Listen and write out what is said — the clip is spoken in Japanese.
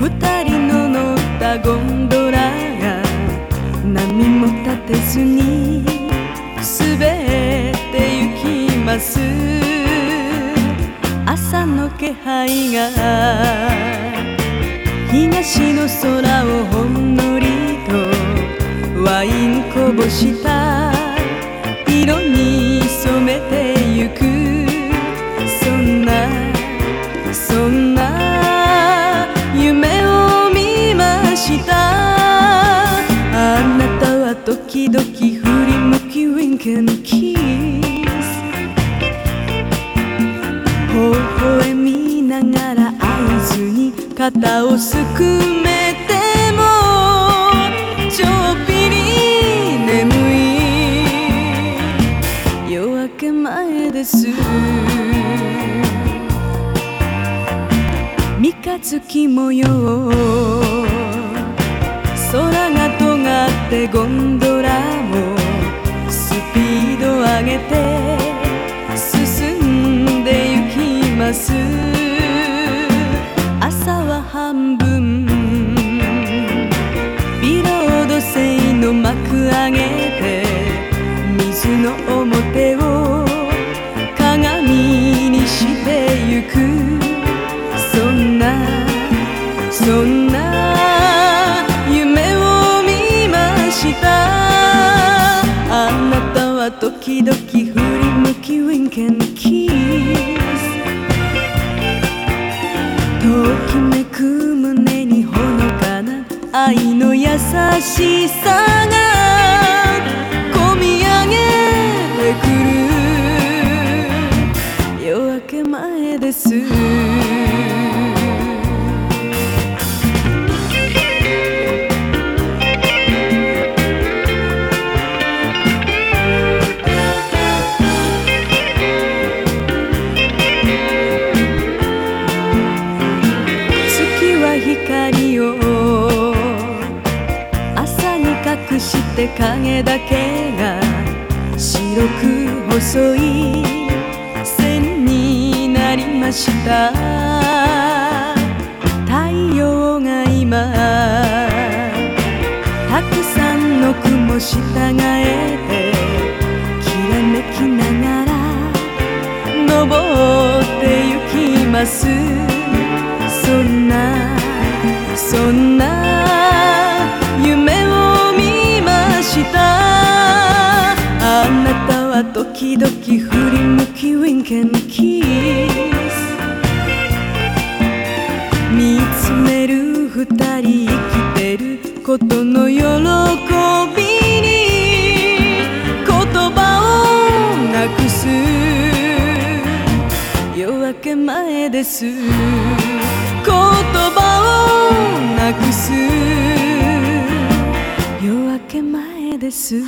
二人の乗ったゴンドラが波も立てずに滑ってゆきます。朝の気配が東の空をほんのりとワインこぼした。時々振り向きウィンケンキス。微笑みながら合図に肩をすくめてもちょっぴり眠い。夜明け前です。三日月模様。空が尖ってゴンド時々振り向きウィンケンキス。ときめく胸にほのかな愛の優しさがこみ上げてくる。夜明け前です。隠して影だけが白く細い線になりました。太陽が今たくさんの雲従えてきらめきながら登ってゆきます。そんなそんなめる二人生きてることの喜びに言葉をなくす。夜明け前です。言葉をなくす。夜明け前です。